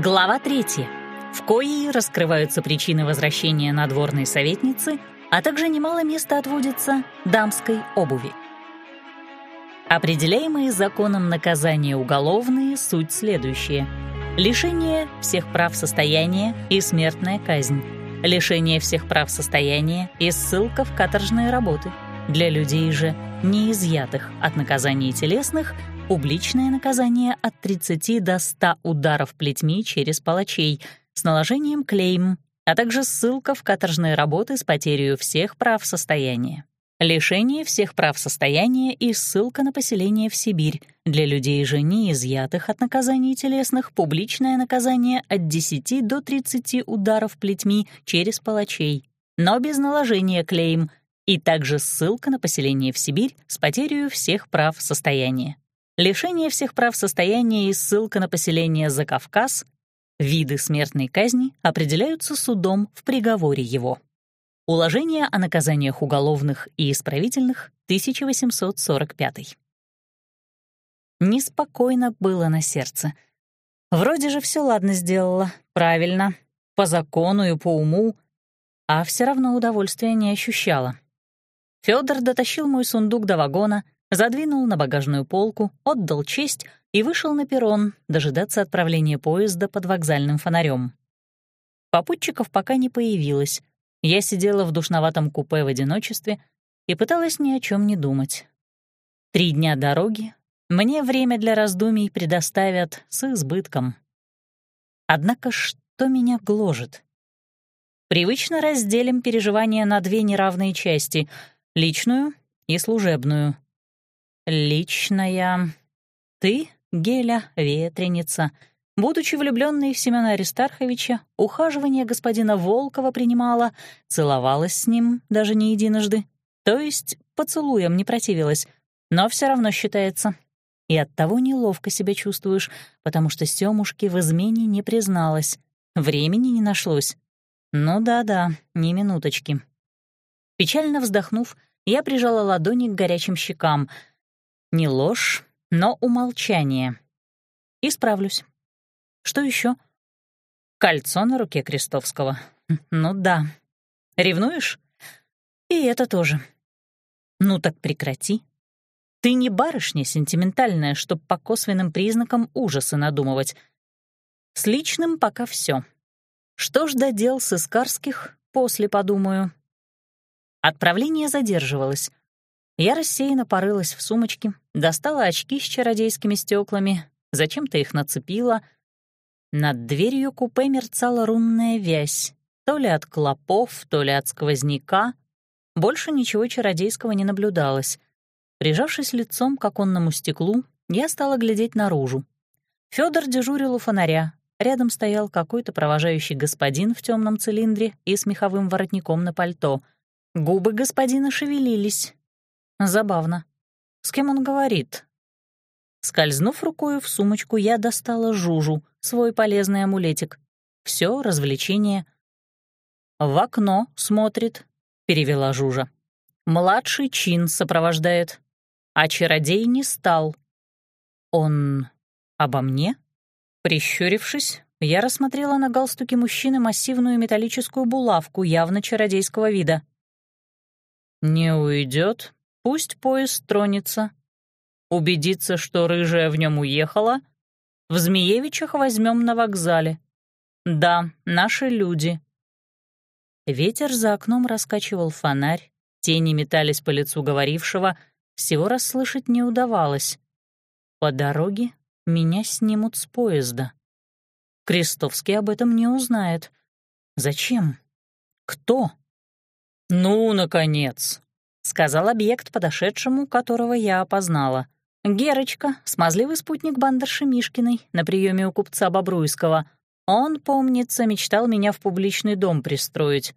Глава третья, в коей раскрываются причины возвращения надворной советницы, а также немало места отводится дамской обуви. Определяемые законом наказания уголовные суть следующие. Лишение всех прав состояния и смертная казнь. Лишение всех прав состояния и ссылка в каторжные работы. Для людей же, не изъятых от наказаний телесных, публичное наказание от 30 до 100 ударов плетьми через палачей с наложением клейм, а также ссылка в каторжные работы с потерей всех прав состояния. Лишение всех прав состояния и ссылка на поселение в Сибирь. Для людей же не изъятых от наказаний телесных публичное наказание от 10 до 30 ударов плетьми через палачей, но без наложения клейм, и также ссылка на поселение в Сибирь с потерей всех прав состояния. Лишение всех прав состояния и ссылка на поселение за Кавказ, виды смертной казни определяются судом в приговоре его. Уложение о наказаниях уголовных и исправительных, 1845. Неспокойно было на сердце. Вроде же все ладно сделала, правильно, по закону и по уму, а все равно удовольствия не ощущала. Федор дотащил мой сундук до вагона, задвинул на багажную полку, отдал честь и вышел на перрон дожидаться отправления поезда под вокзальным фонарем. Попутчиков пока не появилось, я сидела в душноватом купе в одиночестве и пыталась ни о чем не думать. Три дня дороги мне время для раздумий предоставят с избытком. Однако что меня гложет? Привычно разделим переживания на две неравные части — личную и служебную. Личная. Ты, Геля, ветреница — Будучи влюбленной в Семена Аристарховича, ухаживание господина Волкова принимала, целовалась с ним даже не единожды, то есть поцелуем не противилась, но все равно считается. И оттого неловко себя чувствуешь, потому что Сёмушке в измене не призналась, времени не нашлось. Ну да-да, ни минуточки. Печально вздохнув, я прижала ладони к горячим щекам. Не ложь, но умолчание. Исправлюсь. Что еще? Кольцо на руке Крестовского. Ну да. Ревнуешь? И это тоже. Ну так прекрати. Ты не барышня сентиментальная, чтоб по косвенным признакам ужасы надумывать. С личным пока все. Что ж до дел с Искарских, после подумаю. Отправление задерживалось. Я рассеянно порылась в сумочке, достала очки с чародейскими стеклами, зачем-то их нацепила — над дверью купе мерцала рунная вязь, то ли от клопов, то ли от сквозняка. Больше ничего чародейского не наблюдалось. Прижавшись лицом к оконному стеклу, я стала глядеть наружу. Фёдор дежурил у фонаря. Рядом стоял какой-то провожающий господин в темном цилиндре и с меховым воротником на пальто. Губы господина шевелились. Забавно. С кем он говорит? Скользнув рукою в сумочку, я достала жужу, свой полезный амулетик. Все развлечение. «В окно смотрит», — перевела Жужа. «Младший чин сопровождает, а чародей не стал». «Он обо мне?» Прищурившись, я рассмотрела на галстуке мужчины массивную металлическую булавку явно чародейского вида. «Не уйдет, пусть поезд тронется. Убедиться, что рыжая в нем уехала, в Змеевичах возьмем на вокзале. Да, наши люди». Ветер за окном раскачивал фонарь, тени метались по лицу говорившего, всего расслышать не удавалось. По дороге меня снимут с поезда. Крестовский об этом не узнает. Зачем? Кто? «Ну, наконец», — сказал объект, подошедшему, которого я опознала — Герочка, смазливый спутник бандерши Мишкиной на приеме у купца Бобруйского. Он, помнится, мечтал меня в публичный дом пристроить.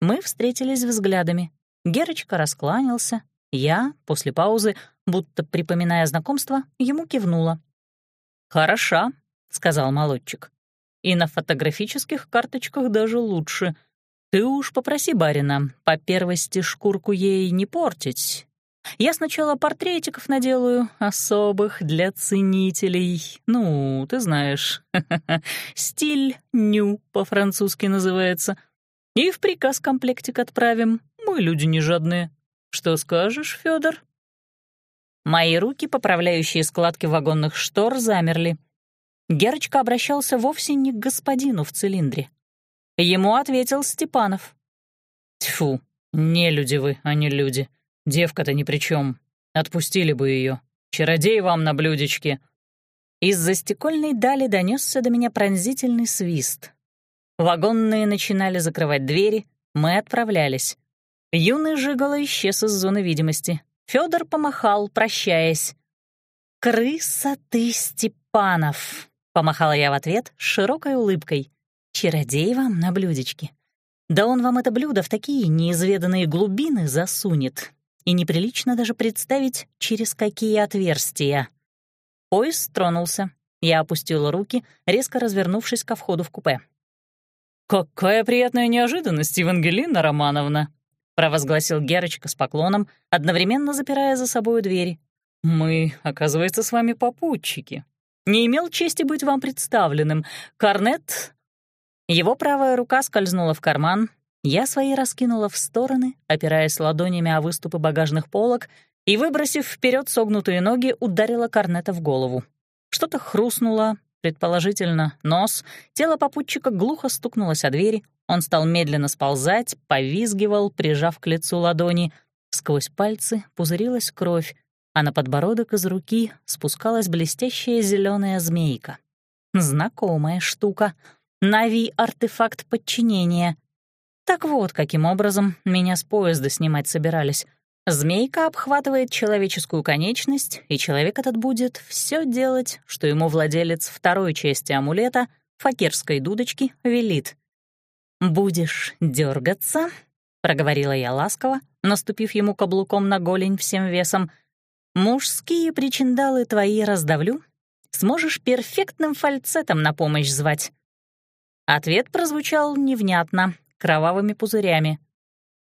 Мы встретились взглядами. Герочка раскланялся. Я, после паузы, будто припоминая знакомство, ему кивнула. «Хороша», — сказал молодчик. «И на фотографических карточках даже лучше. Ты уж попроси барина по первости шкурку ей не портить, Я сначала портретиков наделаю, особых для ценителей. Ну, ты знаешь, стиль ню по-французски называется. И в приказ комплектик отправим. Мы люди не жадные. Что скажешь, Федор? Мои руки, поправляющие складки вагонных штор, замерли. Герочка обращался вовсе не к господину в цилиндре. Ему ответил Степанов. «Тьфу, не люди вы, а не люди. Девка-то ни при чем. Отпустили бы ее. Чародей вам на блюдечке». Из-за стекольной дали донесся до меня пронзительный свист. Вагонные начинали закрывать двери, мы отправлялись. Юный Жигало исчез из зоны видимости. Федор помахал, прощаясь. «Крыса ты, Степанов!» — помахала я в ответ с широкой улыбкой. «Чародей вам на блюдечке. Да он вам это блюдо в такие неизведанные глубины засунет. И неприлично даже представить, через какие отверстия». Поезд тронулся. Я опустила руки, резко развернувшись ко входу в купе. «Какая приятная неожиданность, Евангелина Романовна!» — провозгласил Герочка с поклоном, одновременно запирая за собой двери. «Мы, оказывается, с вами попутчики. Не имел чести быть вам представленным. Корнет...» Его правая рука скользнула в карман, я свои раскинула в стороны, опираясь ладонями о выступы багажных полок, и, выбросив вперед согнутые ноги, ударила Корнета в голову. Что-то хрустнуло, предположительно, нос, тело попутчика глухо стукнулось о двери, он стал медленно сползать, повизгивал, прижав к лицу ладони. Сквозь пальцы пузырилась кровь, а на подбородок из руки спускалась блестящая зеленая змейка. Знакомая штука. Нави-артефакт подчинения. Так вот, каким образом меня с поезда снимать собирались. Змейка обхватывает человеческую конечность, и человек этот будет все делать, что ему владелец второй части амулета, факирской дудочки, велит. «Будешь дергаться, проговорила я ласково, наступив ему каблуком на голень всем весом. «Мужские причиндалы твои раздавлю, сможешь перфектным фальцетом на помощь звать». Ответ прозвучал невнятно, кровавыми пузырями.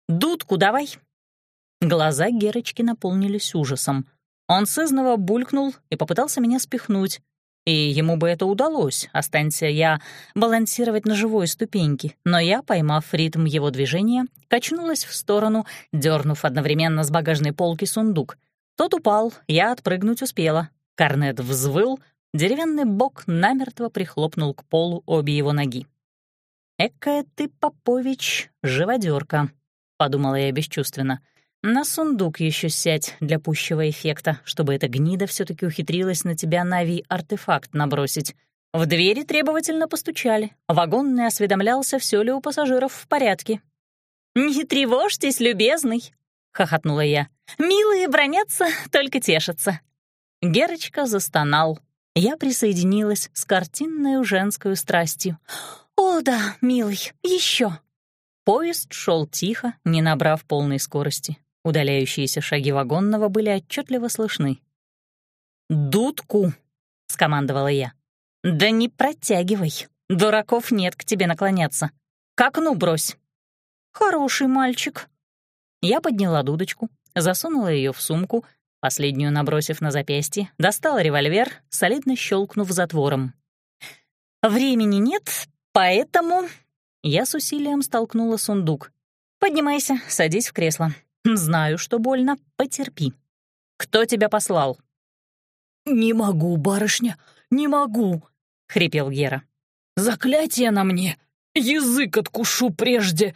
«Дудку давай!» Глаза Герочки наполнились ужасом. Он сызново булькнул и попытался меня спихнуть, и ему бы это удалось, останься я балансировать на живой ступеньке. Но я, поймав ритм его движения, качнулась в сторону, дернув одновременно с багажной полки сундук. Тот упал, я отпрыгнуть успела. Корнет взвыл, деревянный бок намертво прихлопнул к полу обе его ноги. «Экая ты, Попович, живодерка, подумала я бесчувственно — на сундук еще сядь для пущего эффекта, чтобы эта гнида все таки ухитрилась на тебя Нави-артефакт набросить. В двери требовательно постучали. Вагонный осведомлялся, все ли у пассажиров в порядке. «Не тревожьтесь, любезный!» — хохотнула я. «Милые бронятся, только тешатся». Герочка застонал. Я присоединилась с картинной женской страстью. «О да, милый, еще!» Поезд шел тихо, не набрав полной скорости. Удаляющиеся шаги вагонного были отчетливо слышны. «Дудку!» — скомандовала я. «Да не протягивай! Дураков нет к тебе наклоняться. К окну брось!» «Хороший мальчик!» Я подняла дудочку, засунула ее в сумку, последнюю набросив на запястье, достала револьвер, солидно щелкнув затвором. «Времени нет, поэтому...» Я с усилием столкнула сундук. «Поднимайся, садись в кресло. Знаю, что больно, потерпи. Кто тебя послал?» «Не могу, барышня, не могу», — хрипел Гера. «Заклятие на мне! Язык откушу прежде!»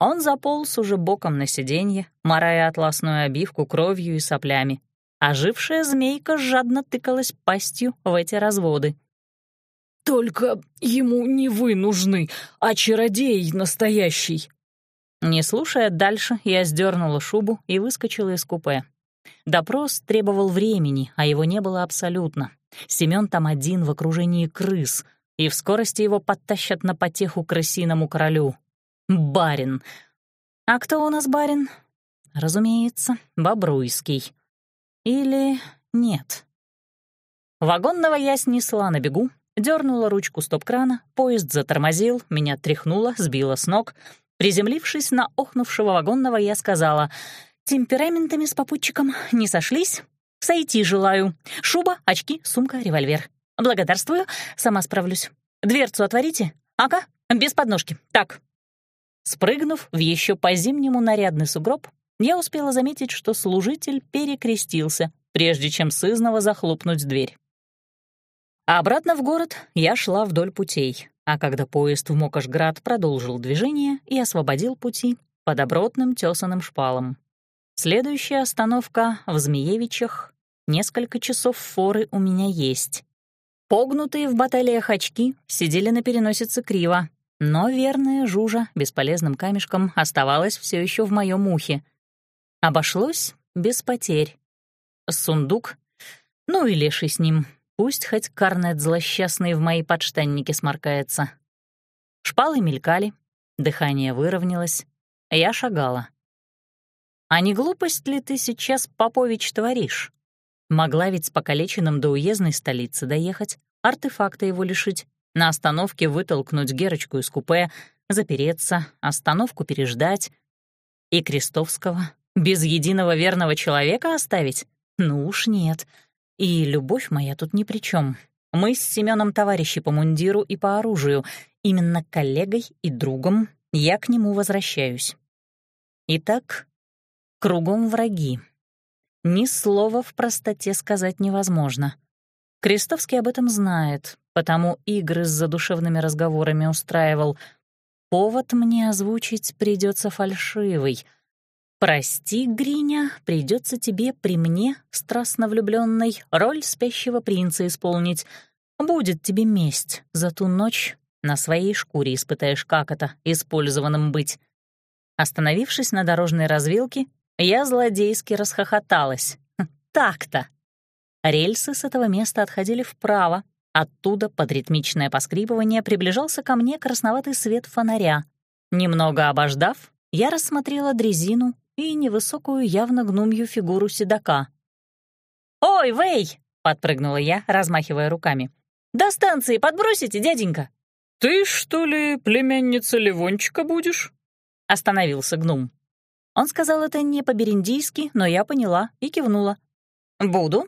Он заполз уже боком на сиденье, морая атласную обивку кровью и соплями. Ожившая змейка жадно тыкалась пастью в эти разводы. «Только ему не вы нужны, а чародей настоящий», не слушая дальше, я сдернула шубу и выскочила из купе. Допрос требовал времени, а его не было абсолютно. Семён там один в окружении крыс, и в скорости его подтащат на потеху крысиному королю. Барин. А кто у нас барин? Разумеется, Бобруйский. Или нет. Вагонного я снесла на бегу, дернула ручку стоп-крана, поезд затормозил, меня тряхнуло, сбило с ног — Приземлившись на охнувшего вагонного, я сказала, Темпераментами с попутчиком не сошлись. Сойти желаю. Шуба, очки, сумка, револьвер. Благодарствую, сама справлюсь. Дверцу отворите? Ага, без подножки. Так. Спрыгнув в еще по-зимнему нарядный сугроб, я успела заметить, что служитель перекрестился, прежде чем сызново захлопнуть дверь. А обратно в город я шла вдоль путей, а когда поезд в Мокошград продолжил движение и освободил пути по добротным тесаным шпалам. Следующая остановка в Змеевичах. Несколько часов форы у меня есть. Погнутые в баталиях очки сидели на переносице криво, но верная жужа бесполезным камешком оставалась все еще в моем ухе. Обошлось без потерь. Сундук, ну и леший с ним, пусть хоть карнет злосчастный в мои подштанники сморкается. Шпалы мелькали, дыхание выровнялось, я шагала. А не глупость ли ты сейчас, Попович, творишь? Могла ведь с покалеченным до уездной столицы доехать, артефакта его лишить, на остановке вытолкнуть Герочку из купе, запереться, остановку переждать. И Крестовского без единого верного человека оставить? Ну уж нет. И любовь моя тут ни при чем. Мы с Семеном товарищи по мундиру и по оружию. Именно коллегой и другом я к нему возвращаюсь. Итак, Кругом враги. Ни слова в простоте сказать невозможно. Крестовский об этом знает, потому игры с задушевными разговорами устраивал. Повод мне озвучить придется фальшивый. «Прости, Гриня, придется тебе при мне, страстно влюбленной, роль спящего принца исполнить. Будет тебе месть за ту ночь, на своей шкуре испытаешь, как это, использованным быть». Остановившись на дорожной развилке, я злодейски расхохоталась. Хм, так-то. Рельсы с этого места отходили вправо. Оттуда, под ритмичное поскрипывание, приближался ко мне красноватый свет фонаря. Немного обождав, я рассмотрела дрезину и невысокую, явно гнумью фигуру седока. «Ой, Вэй!» — подпрыгнула я, размахивая руками. «До станции подбросите, дяденька!» «Ты, что ли, племянница Ливончика будешь?» — остановился гнум. Он сказал это не по-бериндийски, но я поняла и кивнула. «Буду».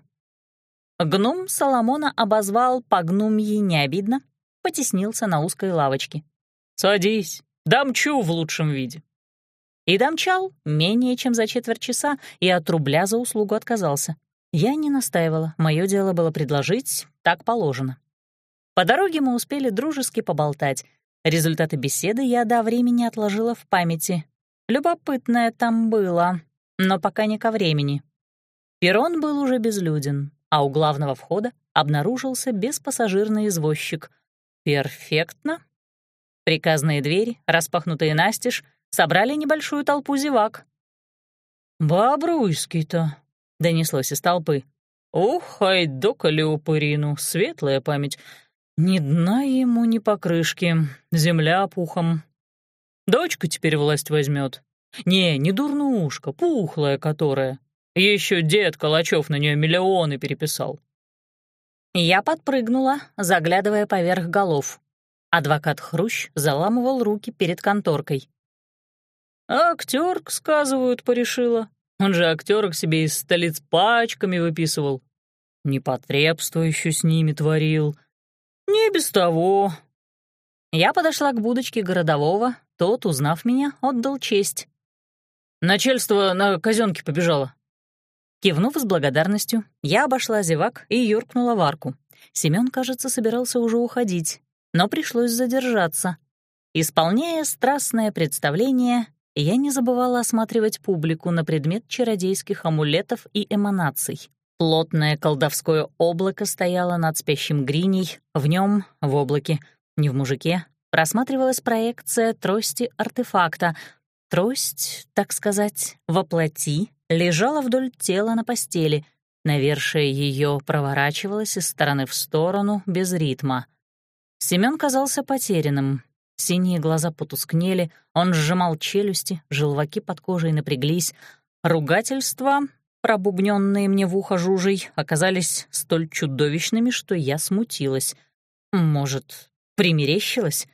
Гном Соломона обозвал по гнумьи не обидно, потеснился на узкой лавочке. «Садись, дамчу в лучшем виде». И дамчал менее чем за четверть часа и от рубля за услугу отказался. Я не настаивала, мое дело было предложить, так положено. По дороге мы успели дружески поболтать. Результаты беседы я до времени отложила в памяти, Любопытное там было, но пока не ко времени. Перрон был уже безлюден, а у главного входа обнаружился беспассажирный извозчик. Перфектно. Приказные двери, распахнутые настежь, собрали небольшую толпу зевак. «Бобруйский-то», — донеслось из толпы. «Ух, айдока Леопырину, светлая память. Ни дна ему, ни покрышки, земля пухом, Дочка теперь власть возьмет. Не, не дурнушка, пухлая которая. Еще дед Калачев на нее миллионы переписал. Я подпрыгнула, заглядывая поверх голов. Адвокат Хрущ заламывал руки перед конторкой. «Актерк, сказывают, порешила. Он же актерок себе из столиц пачками выписывал. Непотребство еще с ними творил. Не без того». Я подошла к будочке городового, тот, узнав меня, отдал честь. «Начальство на казёнке побежало». Кивнув с благодарностью, я обошла зевак и юркнула в арку. Семён, кажется, собирался уже уходить, но пришлось задержаться. Исполняя страстное представление, я не забывала осматривать публику на предмет чародейских амулетов и эманаций. Плотное колдовское облако стояло над спящим Гриней, в нем, в облаке, не в мужике, просматривалась проекция трости артефакта. Трость, так сказать, воплоти, лежала вдоль тела на постели. Навершие ее проворачивалось из стороны в сторону, без ритма. Семён казался потерянным. Синие глаза потускнели, он сжимал челюсти, желваки под кожей напряглись. Ругательства, пробубненные мне в ухо жужей, оказались столь чудовищными, что я смутилась. Может, примерещилась?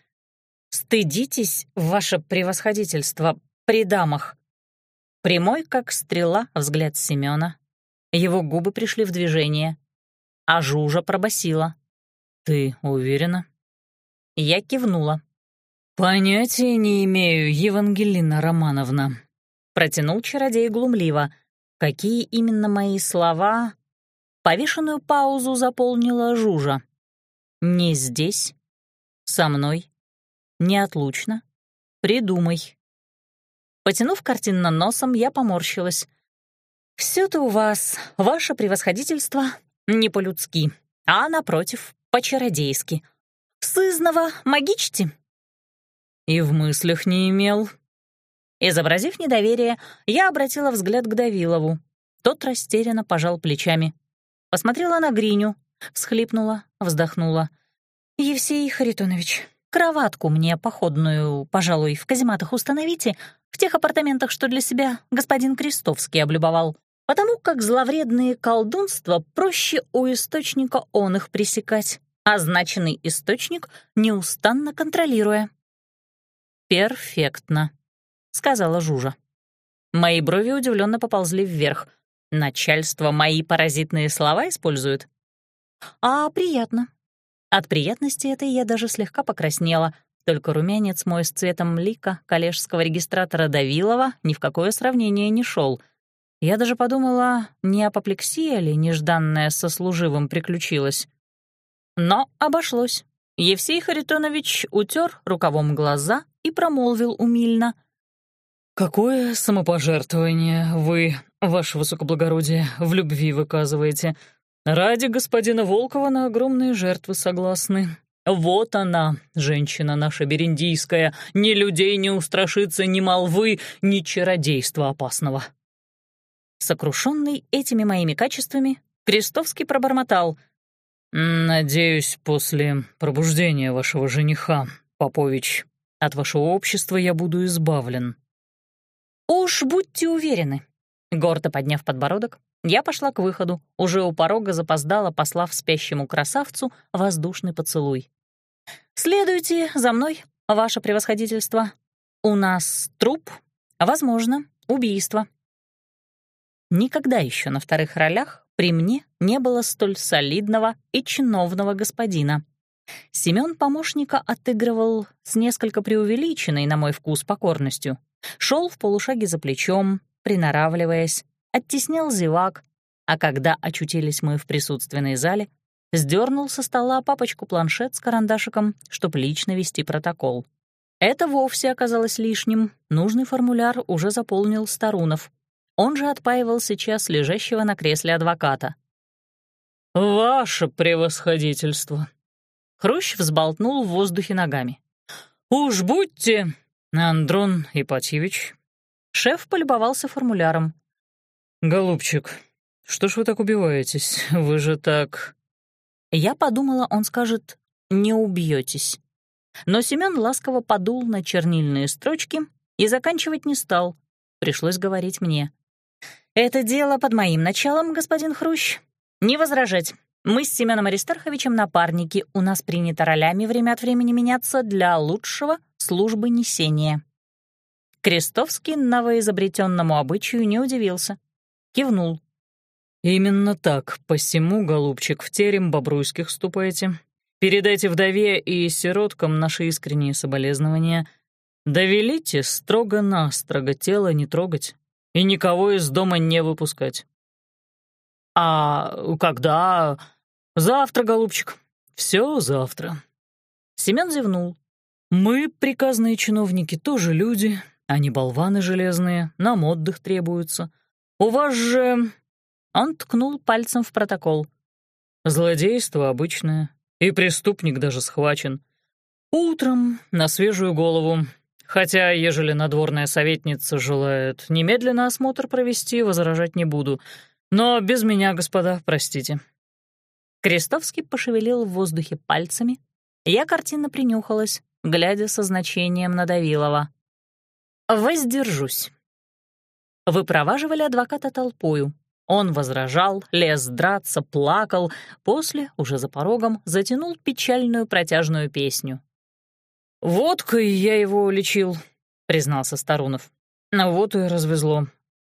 «Стыдитесь, ваше превосходительство, при дамах». Прямой, как стрела, взгляд Семёна. Его губы пришли в движение. А Жужа пробасила. «Ты уверена?» Я кивнула. «Понятия не имею, Евангелина Романовна», — протянул чародей глумливо. Какие именно мои слова? Повешенную паузу заполнила Жужа. «Не здесь. Со мной. Неотлучно. Придумай». Потянув картинно носом, я поморщилась. «Всё-то у вас, ваше превосходительство, не по-людски, а, напротив, по-чародейски. Сызново магичьте». «И в мыслях не имел». Изобразив недоверие, я обратила взгляд к Давилову. Тот растерянно пожал плечами. Посмотрела на Гриню, всхлипнула, вздохнула. «Евсей Харитонович, кроватку мне походную, пожалуй, в казематах установите, в тех апартаментах, что для себя господин Крестовский облюбовал, потому как зловредные колдунства проще у источника он их пресекать, означенный источник неустанно контролируя». «Перфектно», — сказала Жужа. Мои брови удивленно поползли вверх. Начальство мои паразитные слова использует? А приятно. От приятности этой я даже слегка покраснела, только румянец мой с цветом лика коллежского регистратора Давилова ни в какое сравнение не шел. Я даже подумала, не апоплексия ли нежданная со служивым приключилась. Но обошлось. Евсей Харитонович утер рукавом глаза и промолвил умильно. «Какое самопожертвование вы, ваше высокоблагородие, в любви выказываете. Ради господина Волкова на огромные жертвы согласны. Вот она, женщина наша бериндийская, ни людей не устрашится, ни молвы, ни чародейства опасного». Сокрушенный этими моими качествами, Крестовский пробормотал. «Надеюсь, после пробуждения вашего жениха, Попович, от вашего общества я буду избавлен». «Уж будьте уверены». Гордо подняв подбородок, я пошла к выходу, уже у порога запоздала, послав спящему красавцу воздушный поцелуй. «Следуйте за мной, ваше превосходительство. У нас труп, возможно, убийство». Никогда еще на вторых ролях при мне не было столь солидного и чиновного господина. Семён помощника отыгрывал с несколько преувеличенной, на мой вкус, покорностью. Шел в полушаге за плечом, приноравливаясь, оттеснял зевак, а когда очутились мы в присутственной зале, сдернул со стола папочку-планшет с карандашиком, чтобы лично вести протокол. Это вовсе оказалось лишним, нужный формуляр уже заполнил Старунов, он же отпаивал сейчас лежащего на кресле адвоката. «Ваше превосходительство!» Хрущ взболтнул в воздухе ногами. «Уж будьте, Андрон Ипатьевич!» Шеф полюбовался формуляром. «Голубчик, что ж вы так убиваетесь? Вы же так...» Я подумала, он скажет «не убьетесь». Но Семён ласково подул на чернильные строчки и заканчивать не стал. Пришлось говорить мне. «Это дело под моим началом, господин Хрущ. Не возражать. Мы с Семеном Аристарховичем напарники, у нас принято ролями время от времени меняться для лучшего службы несения». Крестовский новоизобретенному обычаю не удивился. Кивнул. «Именно так, посему, голубчик, в терем Бобруйских ступайте. Передайте вдове и сироткам наши искренние соболезнования. Довелите строго-настрого тело не трогать, и никого из дома не выпускать. «А когда?» «Завтра, голубчик. Все завтра». Семен зевнул. «Мы, приказные чиновники, тоже люди, а не болваны железные, нам отдых требуется. У вас же...» Он ткнул пальцем в протокол. «Злодейство обычное, и преступник даже схвачен. Утром, на свежую голову, Хотя, ежели надворная советница желает немедленно осмотр провести, возражать не буду. Но без меня, господа, простите». Крестовский пошевелил в воздухе пальцами. Я картинно принюхалась, глядя со значением на Давилова. «Воздержусь». Выпроваживали адвоката толпою. Он возражал, лез драться, плакал, после, уже за порогом, затянул печальную протяжную песню. «Водкой я его лечил», — признался Старунов. «На вот и развезло.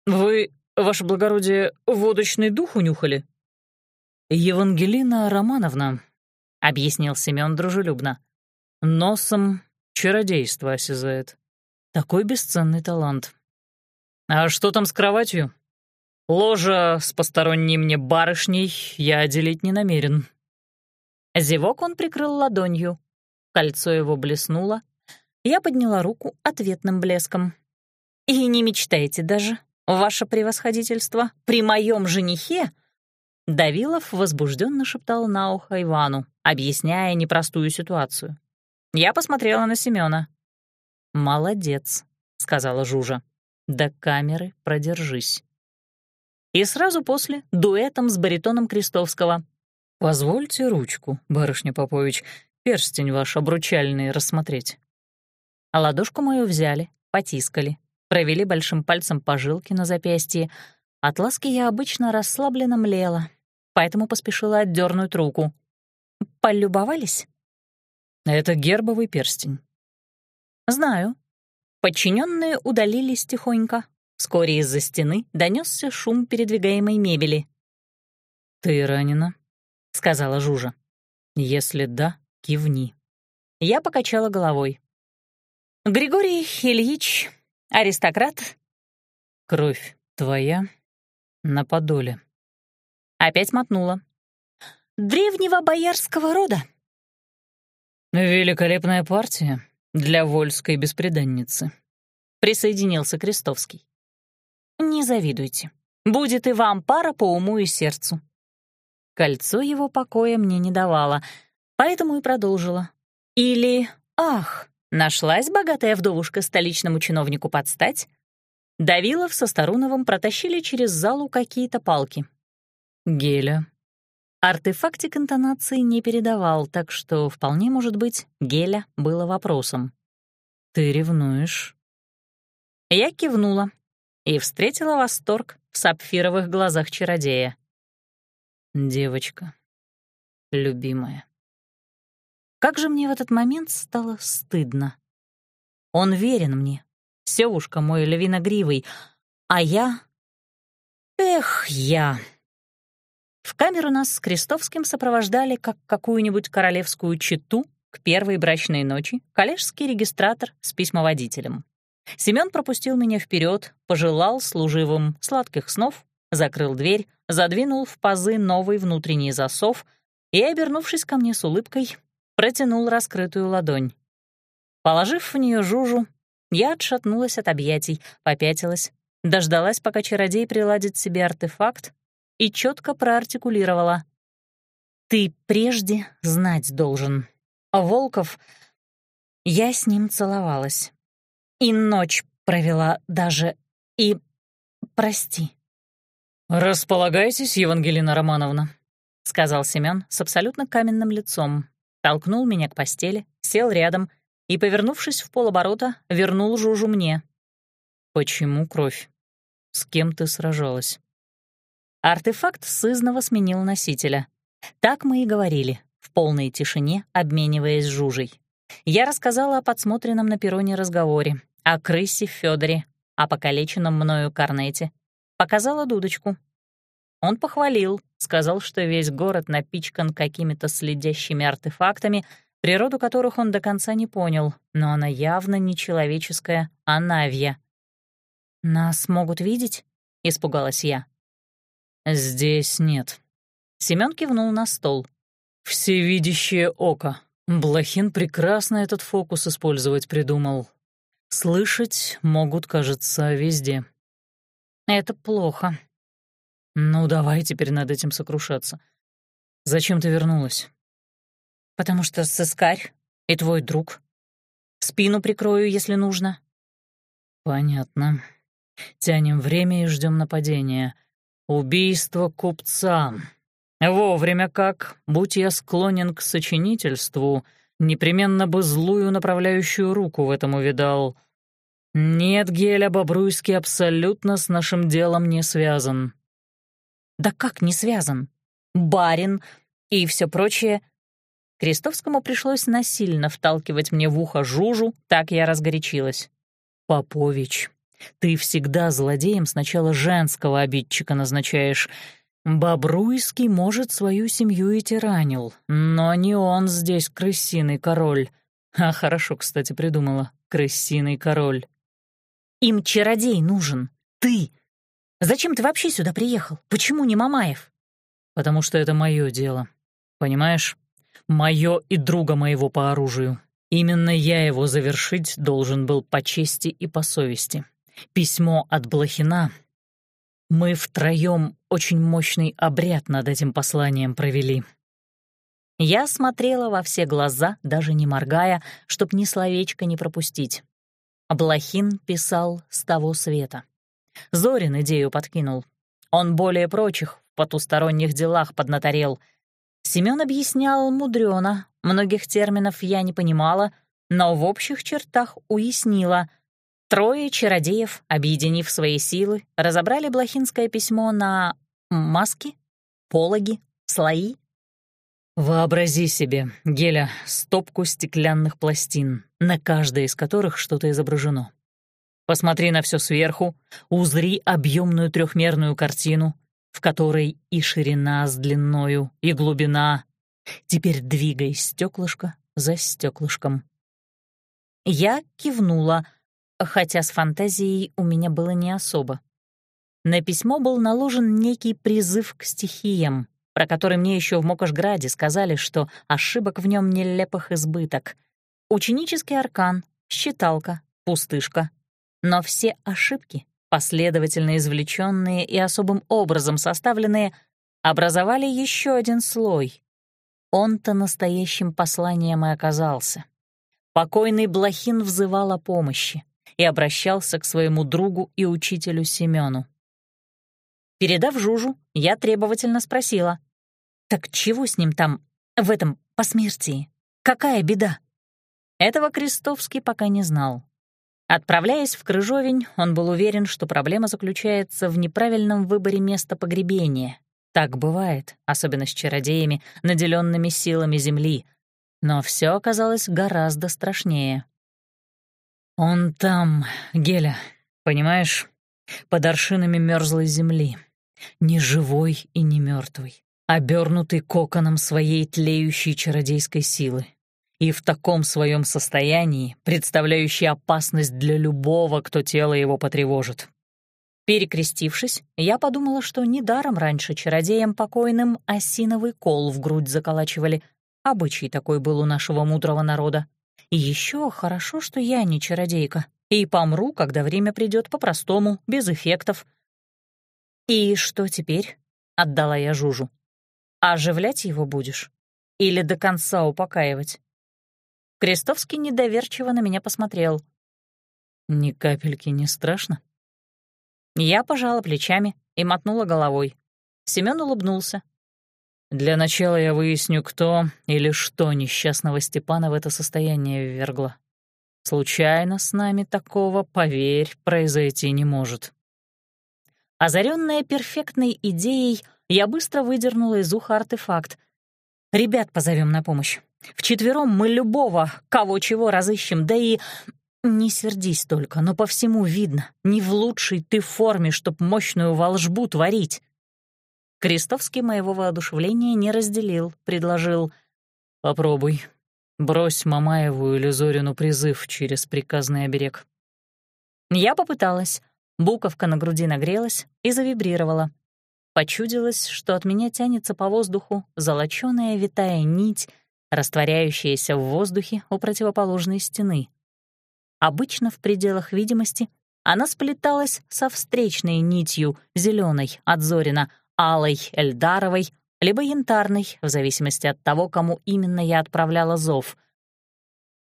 «Вы, ваше благородие, водочный дух унюхали?» «Евангелина Романовна», — объяснил Семён дружелюбно, — «носом чародейство осязает. Такой бесценный талант. А что там с кроватью? Ложа с посторонней мне барышней я делить не намерен». Зевок он прикрыл ладонью. Кольцо его блеснуло. Я подняла руку ответным блеском. «И не мечтайте даже, ваше превосходительство, при моем женихе...» Давилов возбужденно шептал на ухо Ивану, объясняя непростую ситуацию. Я посмотрела на Семёна. «Молодец», — сказала Жужа. «До камеры продержись». И сразу после дуэтом с баритоном Крестовского. «Позвольте ручку, барышня Попович, перстень ваш обручальный рассмотреть». А ладошку мою взяли, потискали, провели большим пальцем по жилке на запястье. От ласки я обычно расслабленно млела, поэтому поспешила отдернуть руку. «Полюбовались?» «Это гербовый перстень». «Знаю». Подчиненные удалились тихонько. Вскоре из-за стены донесся шум передвигаемой мебели. «Ты ранена?» — сказала Жужа. «Если да, кивни». Я покачала головой. «Григорий Ильич, аристократ?» «Кровь твоя на подоле». Опять мотнула. «Древнего боярского рода?» «Великолепная партия для вольской беспреданницы», — присоединился Крестовский. «Не завидуйте. Будет и вам пара по уму и сердцу. Кольцо его покоя мне не давало, поэтому и продолжила. Или, ах, нашлась богатая вдовушка столичному чиновнику подстать? Давилов со Старуновым протащили через залу какие-то палки. Геля. Артефактик интонации не передавал, так что, вполне может быть, Геля было вопросом. «Ты ревнуешь?» Я кивнула и встретила восторг в сапфировых глазах чародея. Девочка, любимая. Как же мне в этот момент стало стыдно. Он верен мне, Севушка мой львиногривый, а я... Эх, я... В камеру нас с Крестовским сопровождали как какую-нибудь королевскую читу к первой брачной ночи коллежский регистратор с письмоводителем. Семён пропустил меня вперед, пожелал служивым сладких снов, закрыл дверь, задвинул в пазы новый внутренний засов и, обернувшись ко мне с улыбкой, протянул раскрытую ладонь. Положив в нее жужу, я отшатнулась от объятий, попятилась, дождалась, пока чародей приладит себе артефакт, и четко проартикулировала. «Ты прежде знать должен. Волков...» Я с ним целовалась. И ночь провела даже. И... Прости. «Располагайтесь, Евангелина Романовна», — сказал Семён с абсолютно каменным лицом. Толкнул меня к постели, сел рядом и, повернувшись в полоборота, вернул Жужу мне. «Почему кровь? С кем ты сражалась?» Артефакт сызново сменил носителя. Так мы и говорили, в полной тишине, обмениваясь Жужей. Я рассказала о подсмотренном на перроне разговоре, о крысе Фёдоре, о покалеченном мною корнете, Показала дудочку. Он похвалил, сказал, что весь город напичкан какими-то следящими артефактами, природу которых он до конца не понял, но она явно не человеческая, а навья. «Нас могут видеть?» — испугалась я. «Здесь нет». Семён кивнул на стол. «Всевидящее око. Блохин прекрасно этот фокус использовать придумал. Слышать могут, кажется, везде». Это плохо. Ну, давай теперь над этим сокрушаться. Зачем ты вернулась? Потому что сыскарь и твой друг. Спину прикрою, если нужно. Понятно. Тянем время и ждем нападения. Убийство купца. Вовремя как, будь я склонен к сочинительству, непременно бы злую направляющую руку в этом увидал — «Нет, Геля Бобруйский абсолютно с нашим делом не связан». «Да как не связан? Барин и все прочее». Крестовскому пришлось насильно вталкивать мне в ухо жужу, так я разгорячилась. «Попович, Ты всегда злодеем сначала женского обидчика назначаешь. Бобруйский, может, свою семью и тиранил, но не он здесь крысиный король. А хорошо, кстати, придумала. Крысиный король. Им чародей нужен. Ты. Зачем ты вообще сюда приехал? Почему не Мамаев? Потому что это мое дело. Понимаешь? Мое и друга моего по оружию. Именно я его завершить должен был по чести и по совести. Письмо от Блохина. Мы втроем очень мощный обряд над этим посланием провели. Я смотрела во все глаза, даже не моргая, чтоб ни словечко не пропустить. Блохин писал с того света. Зорин идею подкинул. Он более прочих в потусторонних делах поднаторел. Семён объяснял мудрёно, многих терминов я не понимала, но в общих чертах уяснила. Трое чародеев, объединив свои силы, разобрали блохинское письмо на маски, пологи, слои. Вообрази себе, Геля, стопку стеклянных пластин, на каждой из которых что-то изображено. Посмотри на все сверху, узри объемную трехмерную картину, в которой и ширина с длиною, и глубина. Теперь двигай стеклышко за стеклышком. Я кивнула — хотя с фантазией у меня было не особо. На письмо был наложен некий призыв к стихиям, про который мне еще в Мокошграде сказали, что ошибок в нем нелепых избыток. Ученический аркан, считалка, пустышка. Но все ошибки, последовательно извлеченные и особым образом составленные, образовали еще один слой. Он-то настоящим посланием и оказался. Покойный Блохин взывал о помощи и обращался к своему другу и учителю Семену. Передав Жужу, я требовательно спросила, «Так чего с ним там, в этом посмертии? Какая беда?» Этого Крестовский пока не знал. Отправляясь в Крыжовень, он был уверен, что проблема заключается в неправильном выборе места погребения. Так бывает, особенно с чародеями, наделенными силами Земли. Но все оказалось гораздо страшнее. «Он там, Геля, понимаешь, под аршинами мерзлой земли, не живой и не мертвый, обернутый коконом своей тлеющей чародейской силы, и в таком своем состоянии, представляющий опасность для любого, кто тело его потревожит». Перекрестившись, я подумала, что недаром раньше чародеям покойным осиновый кол в грудь заколачивали. Обычай такой был у нашего мудрого народа. Еще хорошо, что я не чародейка, и помру, когда время придет по-простому, без эффектов. «И что теперь?» — отдала я Жужу. «Оживлять его будешь? Или до конца упокаивать?» Крестовский недоверчиво на меня посмотрел. «Ни капельки не страшно?» Я пожала плечами и мотнула головой. Семён улыбнулся, для начала я выясню, кто или что несчастного Степана в это состояние ввергло. Случайно с нами такого, поверь, произойти не может. Озаренная перфектной идеей, я быстро выдернула из уха артефакт. «Ребят позовем на помощь. Вчетвером мы любого, кого чего разыщем, да и... Не сердись только, но по всему видно, не в лучшей ты форме, чтоб мощную волжбу творить. Крестовский моего воодушевления не разделил, предложил «Попробуй. Брось Мамаеву или Зорину призыв через приказный оберег». Я попыталась. Буковка на груди нагрелась и завибрировала. Почудилось, что от меня тянется по воздуху золочёная витая нить, растворяющаяся в воздухе у противоположной стены. Обычно в пределах видимости она сплеталась со встречной нитью, зеленой от Зорина, алой, эльдаровой, либо янтарной, в зависимости от того, кому именно я отправляла зов.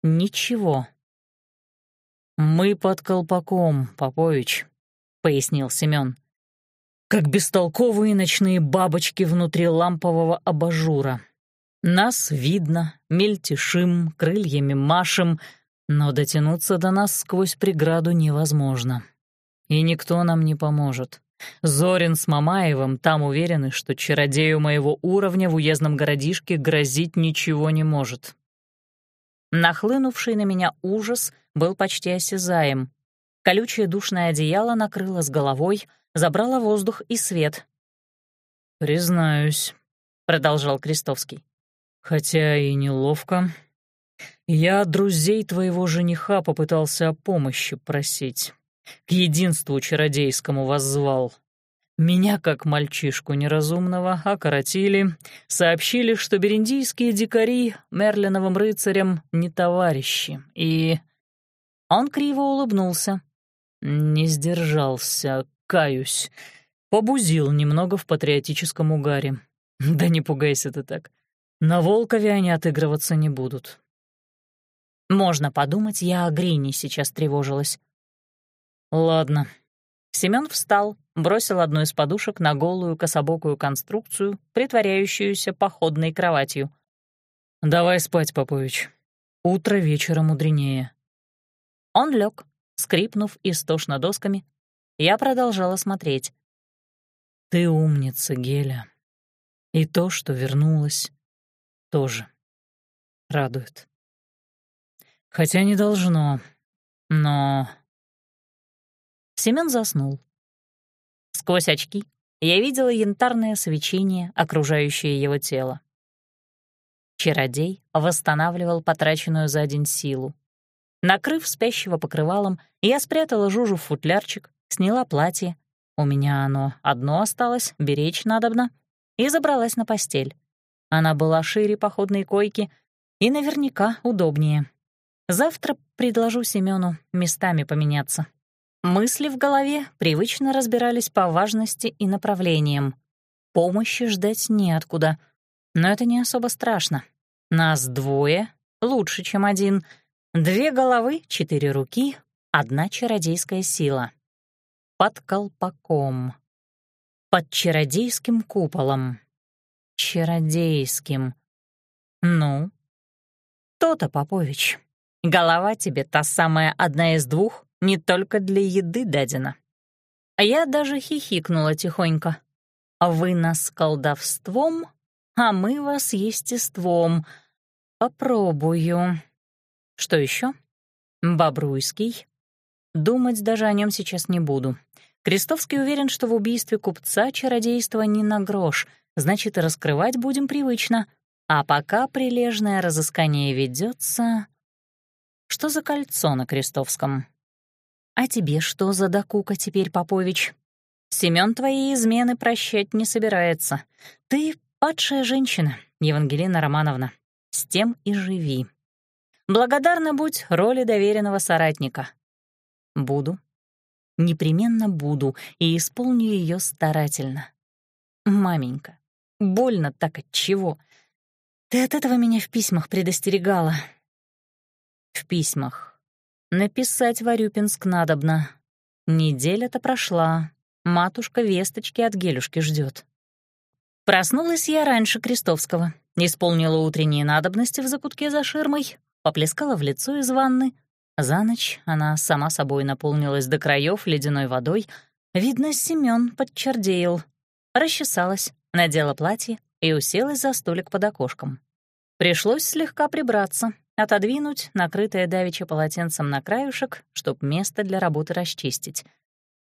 Ничего. «Мы под колпаком, Попович», — пояснил Семён. «Как бестолковые ночные бабочки внутри лампового абажура. Нас видно, мельтешим, крыльями машем, но дотянуться до нас сквозь преграду невозможно. И никто нам не поможет. Зорин с Мамаевым там уверены, что чародею моего уровня в уездном городишке грозить ничего не может. Нахлынувший на меня ужас был почти осязаем. Колючее душное одеяло накрыло с головой, забрало воздух и свет. «Признаюсь», — продолжал Крестовский, — «хотя и неловко. Я друзей твоего жениха попытался о помощи просить. К единству чародейскому воззвал. Меня, как мальчишку неразумного, окоротили, сообщили, что бериндийские дикари Мерлиновым рыцарям не товарищи, и... Он криво улыбнулся. Не сдержался, каюсь. Побузил немного в патриотическом угаре. Да не пугайся ты так. На Волкове они отыгрываться не будут. Можно подумать, я о Грине сейчас тревожилась. Ладно. Семён встал, бросил одну из подушек на голую кособокую конструкцию, притворяющуюся походной кроватью. «Давай спать, Попович. Утро вечера мудренее». Он лег, скрипнув истошно досками. Я продолжала смотреть. «Ты умница, Геля. И то, что вернулась, тоже радует. Хотя не должно, но Семён заснул. Сквозь очки я видела янтарное свечение, окружающее его тело. Чародей восстанавливал потраченную за день силу. Накрыв спящего покрывалом, я спрятала Жужу в футлярчик, сняла платье, у меня оно одно осталось, беречь надобно, и забралась на постель. Она была шире походной койки и наверняка удобнее. Завтра предложу Семёну местами поменяться. Мысли в голове привычно разбирались по важности и направлениям. Помощи ждать неоткуда. Но это не особо страшно. Нас двое, лучше, чем один. Две головы, четыре руки, одна чародейская сила. Под колпаком. Под чародейским куполом. Чародейским. Ну? То-то, Попович. Голова тебе та самая одна из двух, не только для еды дадена. А я даже хихикнула тихонько. А вы нас колдовством, а мы вас естеством. Попробую. Что еще? Бобруйский. Думать даже о нем сейчас не буду. Крестовский уверен, что в убийстве купца чародейство не на грош, значит, раскрывать будем привычно. А пока прилежное разыскание ведется. Что за кольцо на Крестовском? «А тебе что за докука теперь, Попович? Семён твои измены прощать не собирается. Ты падшая женщина, Евангелина Романовна. С тем и живи. Благодарна будь роли доверенного соратника. Буду. Непременно буду и исполню ее старательно. Маменька, больно так от чего? Ты от этого меня в письмах предостерегала. В письмах Написать Варюпинск надобно. Неделя-то прошла. Матушка весточки от Гелюшки ждет. Проснулась я раньше Крестовского, исполнила утренние надобности в закутке за ширмой, поплескала в лицо из ванны. За ночь она сама собой наполнилась до краев ледяной водой. Видно, Семён подчердеял. Расчесалась, надела платье и уселась за столик под окошком. Пришлось слегка прибраться, отодвинуть накрытое давеча полотенцем на краюшек, чтоб место для работы расчистить.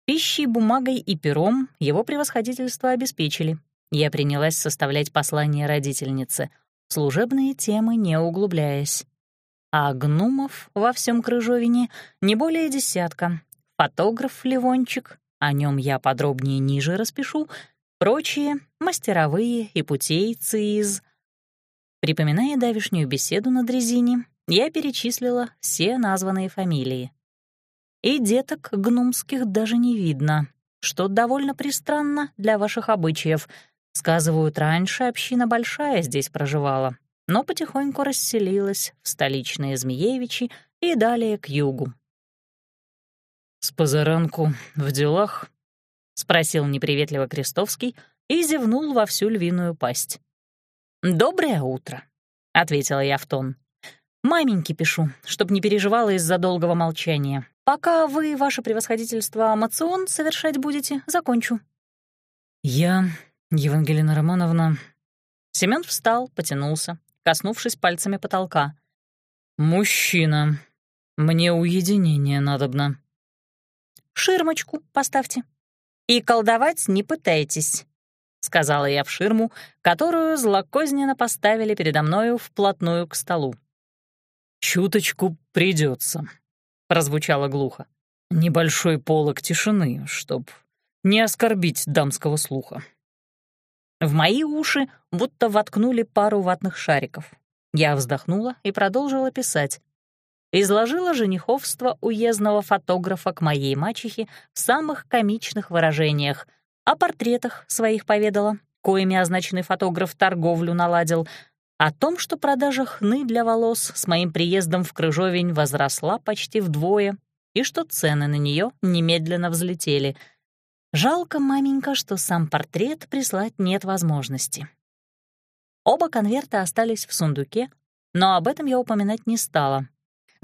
Пищей, бумагой и пером его превосходительство обеспечили. Я принялась составлять послание родительнице, служебные темы не углубляясь. А гнумов во всем Крыжовине не более десятка. Фотограф Ливончик, о нем я подробнее ниже распишу, прочие — мастеровые и путейцы из Припоминая давишнюю беседу на дрезине, я перечислила все названные фамилии. И деток гнумских даже не видно, что довольно пристранно для ваших обычаев. Сказывают, раньше община большая здесь проживала, но потихоньку расселилась в столичные Змеевичи и далее к югу. «С позаранку в делах?» — спросил неприветливо Крестовский и зевнул во всю львиную пасть. «Доброе утро», — ответила я в тон. «Маменьке пишу, чтоб не переживала из-за долгого молчания. Пока вы, ваше превосходительство, мацион совершать будете, закончу». «Я, Евангелина Романовна...» Семён встал, потянулся, коснувшись пальцами потолка. «Мужчина. Мне уединение надобно». ширмочку поставьте. И колдовать не пытайтесь», — сказала я в ширму, которую злокозненно поставили передо мною вплотную к столу. «Чуточку придется, прозвучало глухо. «Небольшой полог тишины, чтоб не оскорбить дамского слуха». В мои уши будто воткнули пару ватных шариков. Я вздохнула и продолжила писать. Изложила жениховство уездного фотографа к моей мачехе в самых комичных выражениях. О портретах своих поведала, коими означенный фотограф торговлю наладил, о том, что продажа хны для волос с моим приездом в Крыжовень возросла почти вдвое и что цены на нее немедленно взлетели — Жалко, маменька, что сам портрет прислать нет возможности. Оба конверта остались в сундуке, но об этом я упоминать не стала.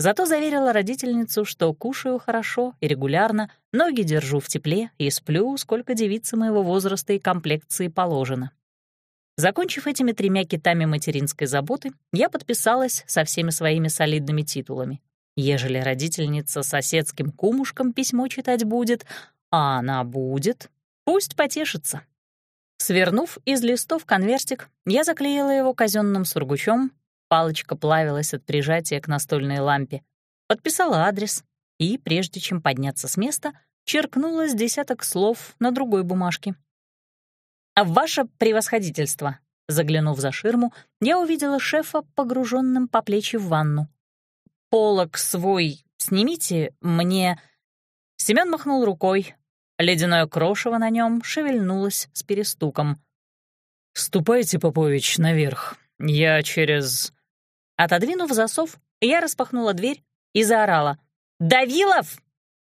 Зато заверила родительницу, что кушаю хорошо и регулярно, ноги держу в тепле и сплю, сколько девицы моего возраста и комплекции положено. Закончив этими тремя китами материнской заботы, я подписалась со всеми своими солидными титулами. Ежели родительница соседским кумушкам письмо читать будет, а она будет. Пусть потешится. Свернув из листов конвертик, я заклеила его казенным сургучом, палочка плавилась от прижатия к настольной лампе, подписала адрес и, прежде чем подняться с места, черкнула с десяток слов на другой бумажке. «А «Ваше превосходительство!» Заглянув за ширму, я увидела шефа, погруженным по плечи в ванну. «Полок свой снимите, мне...» Семён махнул рукой, Ледяное крошево на нем шевельнулось с перестуком. «Ступайте, Попович, наверх. Я через...» Отодвинув засов, я распахнула дверь и заорала. «Давилов!»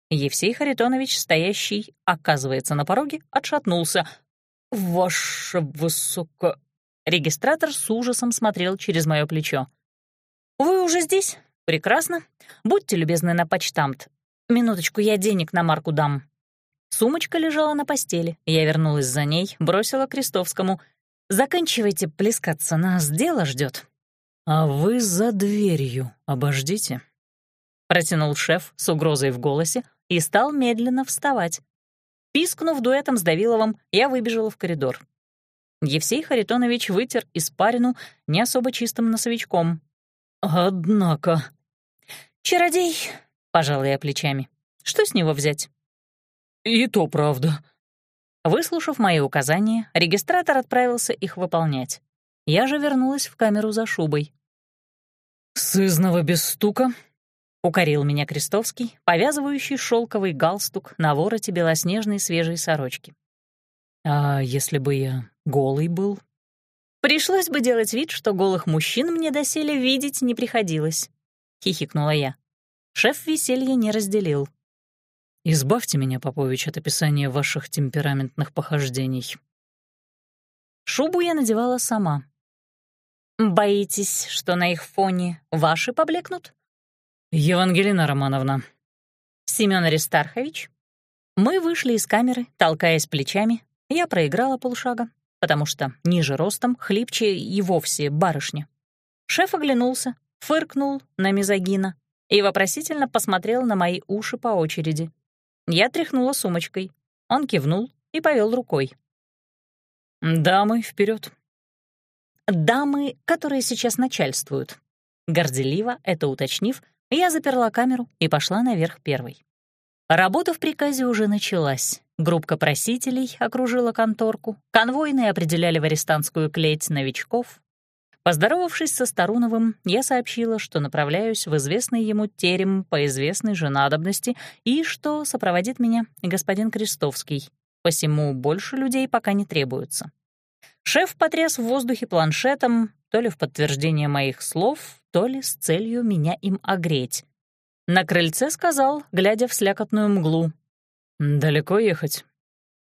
Евсей Харитонович, стоящий, оказывается, на пороге, отшатнулся. «Ваше высоко...» Регистратор с ужасом смотрел через мое плечо. «Вы уже здесь? Прекрасно. Будьте любезны на почтамт. Минуточку, я денег на марку дам». Сумочка лежала на постели. Я вернулась за ней, бросила Крестовскому. «Заканчивайте плескаться, нас дело ждет. «А вы за дверью обождите», — протянул шеф с угрозой в голосе и стал медленно вставать. Пискнув дуэтом с Давиловым, я выбежала в коридор. Евсей Харитонович вытер испарину не особо чистым носовичком. «Однако...» «Чародей», — пожал я плечами. «Что с него взять?» «И то правда». Выслушав мои указания, регистратор отправился их выполнять. Я же вернулась в камеру за шубой. «Сызнова без стука?» — укорил меня Крестовский, повязывающий шелковый галстук на вороте белоснежной свежей сорочки. «А если бы я голый был?» «Пришлось бы делать вид, что голых мужчин мне доселе видеть не приходилось», — хихикнула я. Шеф веселье не разделил. Избавьте меня, Попович, от описания ваших темпераментных похождений. Шубу я надевала сама. Боитесь, что на их фоне ваши поблекнут? Евангелина Романовна. Семён Аристархович. Мы вышли из камеры, толкаясь плечами. Я проиграла полшага, потому что ниже ростом, хлипче и вовсе барышня. Шеф оглянулся, фыркнул на мизогина и вопросительно посмотрел на мои уши по очереди. Я тряхнула сумочкой. Он кивнул и повел рукой. «Дамы, вперед. «Дамы, которые сейчас начальствуют». Горделиво, это уточнив, я заперла камеру и пошла наверх первой. Работа в приказе уже началась. Группка просителей окружила конторку, конвойные определяли в арестантскую клеть новичков, Поздоровавшись со Старуновым, я сообщила, что направляюсь в известный ему терем по известной же надобности и что сопроводит меня господин Крестовский. Посему больше людей пока не требуется. Шеф потряс в воздухе планшетом, то ли в подтверждение моих слов, то ли с целью меня им огреть. На крыльце сказал, глядя в слякотную мглу. «Далеко ехать?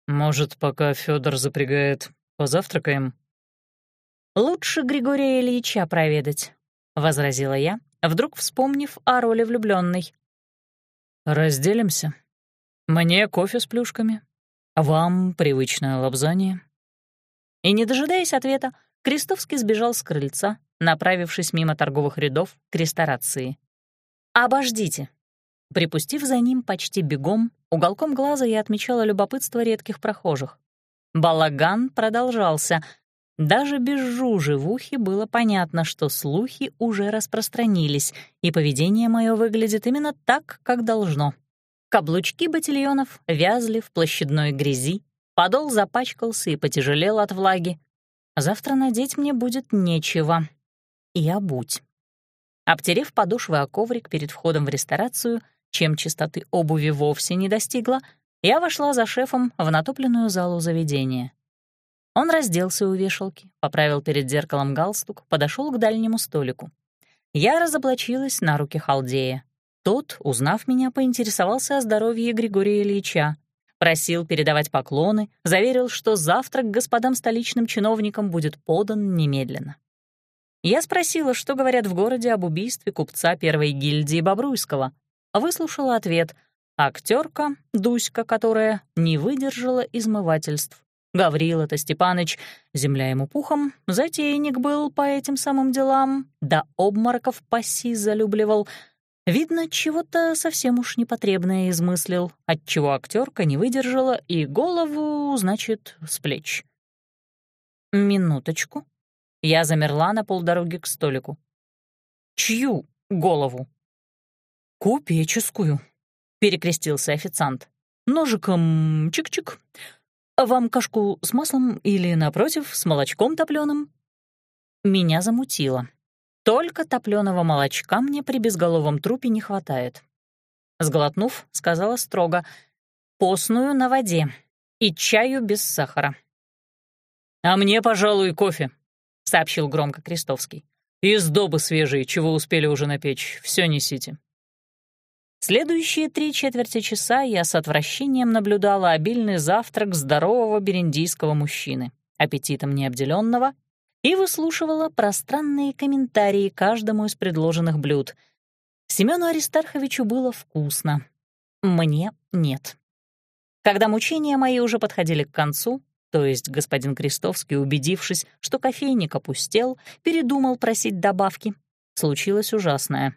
Может, пока Федор запрягает, позавтракаем?» «Лучше Григория Ильича проведать», — возразила я, вдруг вспомнив о роли влюбленной. «Разделимся. Мне кофе с плюшками, вам привычное лобзание». И, не дожидаясь ответа, Крестовский сбежал с крыльца, направившись мимо торговых рядов к ресторации. «Обождите», Припустив за ним почти бегом, уголком глаза я отмечала любопытство редких прохожих. Балаган продолжался. Даже без жужи в ухе было понятно, что слухи уже распространились, и поведение мое выглядит именно так, как должно. Каблучки ботильонов вязли в площадной грязи, подол запачкался и потяжелел от влаги. Завтра надеть мне будет нечего. И обуть. Обтерев подошвы о коврик перед входом в ресторацию, чем чистоты обуви вовсе не достигла, я вошла за шефом в натопленную залу заведения. Он разделся у вешалки, поправил перед зеркалом галстук, подошел к дальнему столику. Я разоблачилась на руки халдея. Тот, узнав меня, поинтересовался о здоровье Григория Ильича, просил передавать поклоны, заверил, что завтрак господам столичным чиновникам будет подан немедленно. Я спросила, что говорят в городе об убийстве купца первой гильдии Бобруйского, выслушала ответ — актерка Дуська, которая не выдержала измывательств. Гаврила-то Степаныч, земля ему пухом, затейник был по этим самым делам, да обмороков паси залюбливал. Видно, чего-то совсем уж непотребное измыслил, отчего актерка не выдержала и голову, значит, с плеч. Минуточку. Я замерла на полдороги к столику. Чью голову? «Купеческую», — перекрестился официант. «Ножиком чик-чик. Вам кашку с маслом или, напротив, с молочком топлёным?» Меня замутило. Только топлёного молочка мне при безголовом трупе не хватает. Сглотнув, сказала строго, «Постную на воде и чаю без сахара». «А мне, пожалуй, кофе», — сообщил громко Крестовский. «И сдобы свежие, чего успели уже напечь, все несите». Следующие три четверти часа я с отвращением наблюдала обильный завтрак здорового бериндийского мужчины, аппетитом необделенного, и выслушивала пространные комментарии каждому из предложенных блюд. Семену Аристарховичу было вкусно. Мне нет. Когда мучения мои уже подходили к концу, то есть господин Крестовский, убедившись, что кофейник опустел, передумал просить добавки, случилось ужасное.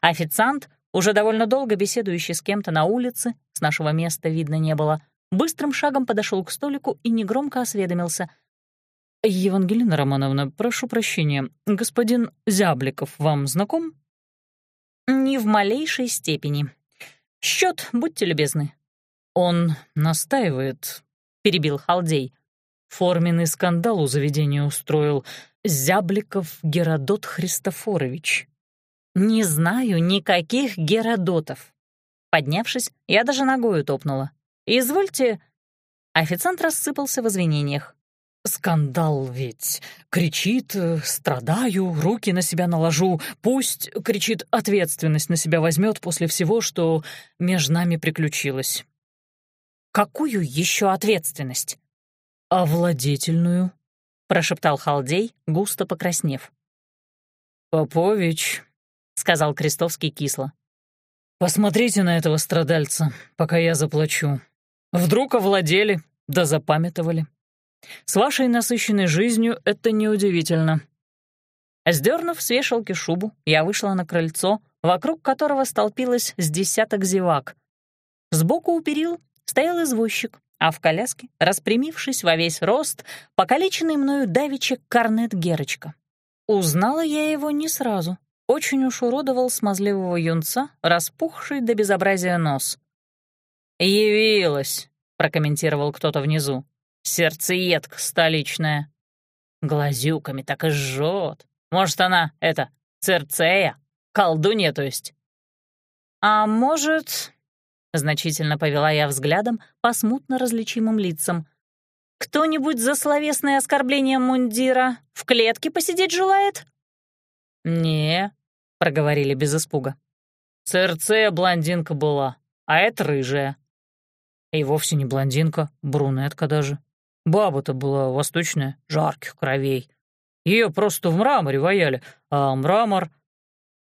Официант — уже довольно долго беседующий с кем-то на улице, с нашего места видно не было, быстрым шагом подошел к столику и негромко осведомился. «Евангелина Романовна, прошу прощения, господин Зябликов вам знаком?» «Не в малейшей степени. Счет, будьте любезны». «Он настаивает», — перебил Халдей. «Форменный скандал у заведения устроил Зябликов Геродот Христофорович. «Не знаю никаких Геродотов». Поднявшись, я даже ногою топнула. «Извольте...» Официант рассыпался в извинениях. «Скандал ведь. Кричит, страдаю, руки на себя наложу. Пусть, кричит, ответственность на себя возьмет после всего, что между нами приключилось». «Какую еще ответственность?» «Овладетельную», — прошептал Халдей, густо покраснев. «Попович, сказал Крестовский кисло. «Посмотрите на этого страдальца, пока я заплачу. Вдруг овладели, да запамятовали. С вашей насыщенной жизнью это неудивительно». Сдернув с вешалки шубу, я вышла на крыльцо, вокруг которого столпилось с десяток зевак. Сбоку у перил стоял извозчик, а в коляске, распрямившись во весь рост, покалеченный мною давичек Карнет Герочка. Узнала я его не сразу, очень уж уродовал смазливого юнца, распухший до безобразия нос. «Явилась», — прокомментировал кто-то внизу. «Сердцеедка столичная. Глазюками так и жжет. Может, она, это, Церцея? Колдунья, то есть?» «А может...» — значительно повела я взглядом по смутно различимым лицам. «Кто-нибудь за словесное оскорбление мундира в клетке посидеть желает?» «Не, проговорили без испуга. Церцея блондинка была, а это рыжая. И вовсе не блондинка, брюнетка даже. Баба-то была восточная, жарких кровей. Ее просто в мраморе ваяли, а мрамор...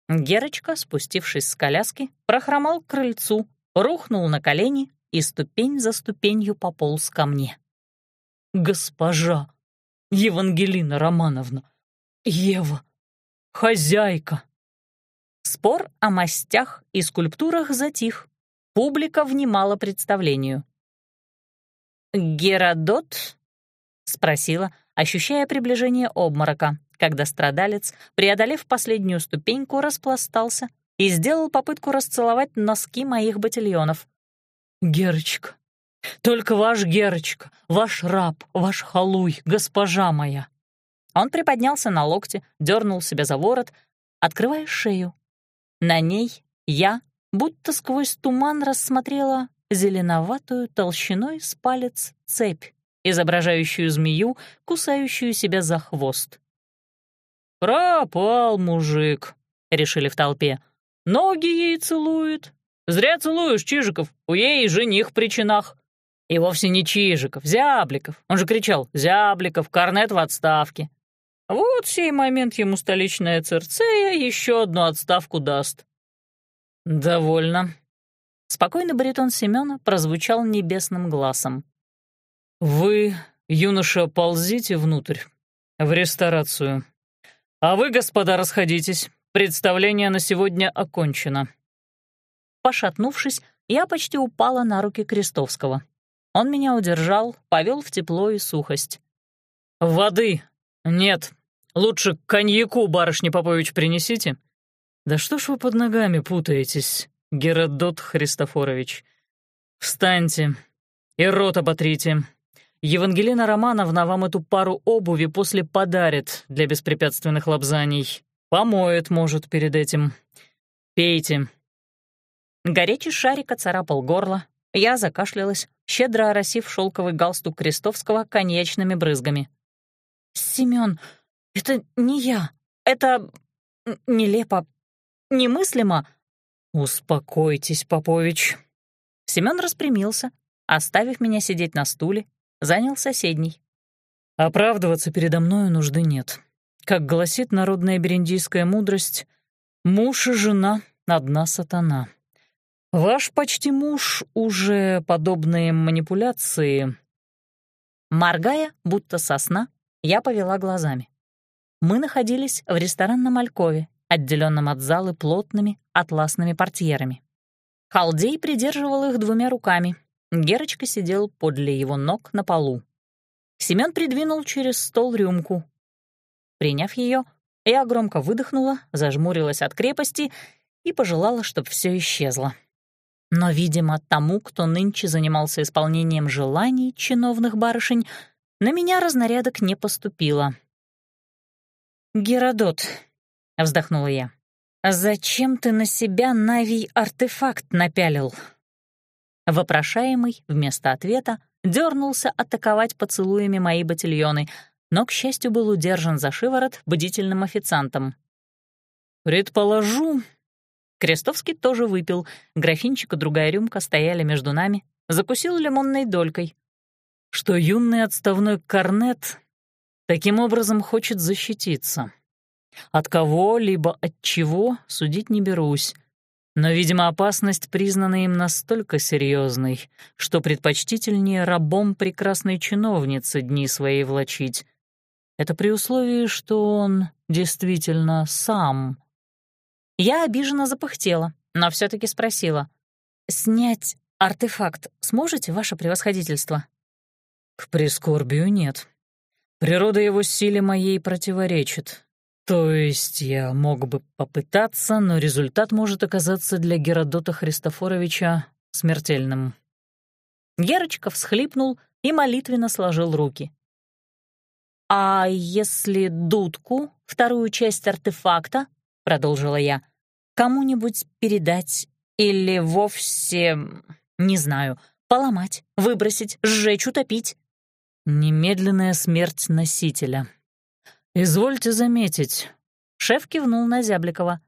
Герочка, спустившись с коляски, прохромал к крыльцу, рухнул на колени и ступень за ступенью пополз ко мне. «Госпожа! Евангелина Романовна! Ева! Хозяйка!» Спор о мастях и скульптурах затих. Публика внимала представлению. «Геродот?» — спросила, ощущая приближение обморока, когда страдалец, преодолев последнюю ступеньку, распластался и сделал попытку расцеловать носки моих ботильонов. «Герочка, только ваш Герочка, ваш раб, ваш халуй, госпожа моя!» Он приподнялся на локте, дернул себя за ворот, открывая шею. На ней я, будто сквозь туман, рассмотрела зеленоватую толщиной с палец цепь, изображающую змею, кусающую себя за хвост. «Пропал мужик», — решили в толпе. «Ноги ей целует. Зря целуешь, Чижиков, у ей жених при чинах». И вовсе не Чижиков, Зябликов. Он же кричал «Зябликов, корнет в отставке». Вот в сей момент ему столичная Церцея еще одну отставку даст. «Довольно». Спокойный баритон Семёна прозвучал небесным глазом. «Вы, юноша, ползите внутрь, в ресторацию. А вы, господа, расходитесь. Представление на сегодня окончено». Пошатнувшись, я почти упала на руки Крестовского. Он меня удержал, повел в тепло и сухость. «Воды! Нет, лучше коньяку, барышня Попович, принесите. Да что ж вы под ногами путаетесь, Геродот Христофорович? Встаньте и рот оботрите. Евангелина Романовна вам эту пару обуви после подарит для беспрепятственных лапзаний. Помоет, может, перед этим. Пейте». Горячий шарик оцарапал горло. Я закашлялась, щедро оросив шелковый галстук Крестовского коньячными брызгами. «Семён, это не я. Это нелепо, немыслимо». «Успокойтесь, Попович». Семён распрямился, оставив меня сидеть на стуле, занял соседний. «Оправдываться передо мною нужды нет. Как гласит народная бериндийская мудрость, муж и жена — одна сатана. Ваш почти муж уже подобные манипуляции...» Моргая, будто сосна, я повела глазами. Мы находились в ресторанном Алькове, отделенном от залы плотными атласными портьерами. Халдей придерживал их двумя руками. Герочка сидел подле его ног на полу. Семён придвинул через стол рюмку. Приняв ее, я громко выдохнула, зажмурилась от крепости и пожелала, чтобы все исчезло. Но, видимо, тому, кто нынче занимался исполнением желаний чиновных барышень, на меня разнарядок не поступило. «Геродот», — вздохнула я, — «зачем ты на себя Навий артефакт напялил?» Вопрошаемый вместо ответа дернулся атаковать поцелуями мои ботильоны, но, к счастью, был удержан за шиворот бдительным официантом. «Предположу, Крестовский тоже выпил. Графинчик и другая рюмка стояли между нами. Закусил лимонной долькой. Что юный отставной корнет таким образом хочет защититься. От кого, либо от чего, судить не берусь. Но, видимо, опасность признана им настолько серьезной, что предпочтительнее рабом прекрасной чиновницы дни свои влачить. Это при условии, что он действительно сам я обиженно запыхтела, но все таки спросила. «Снять артефакт сможете, ваше превосходительство?» «К прискорбию нет. Природа его силе моей противоречит. То есть я мог бы попытаться, но результат может оказаться для Геродота Христофоровича смертельным». Герочка всхлипнул и молитвенно сложил руки. «А если дудку, вторую часть артефакта, — продолжила я, кому-нибудь передать или вовсе, не знаю, поломать, выбросить, сжечь, утопить. Немедленная смерть носителя. Извольте заметить, шеф кивнул на Зябликова.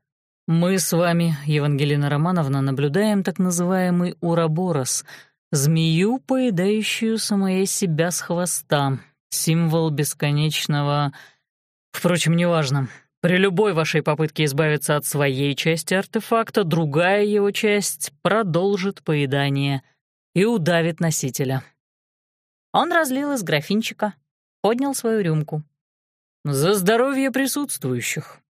Мы с вами, Евангелина Романовна, наблюдаем так называемый уроборос, змею, поедающую самое себя с хвоста, символ бесконечного... Впрочем, неважно. При любой вашей попытке избавиться от своей части артефакта, другая его часть продолжит поедание и удавит носителя. Он разлил из графинчика, поднял свою рюмку. «За здоровье присутствующих!»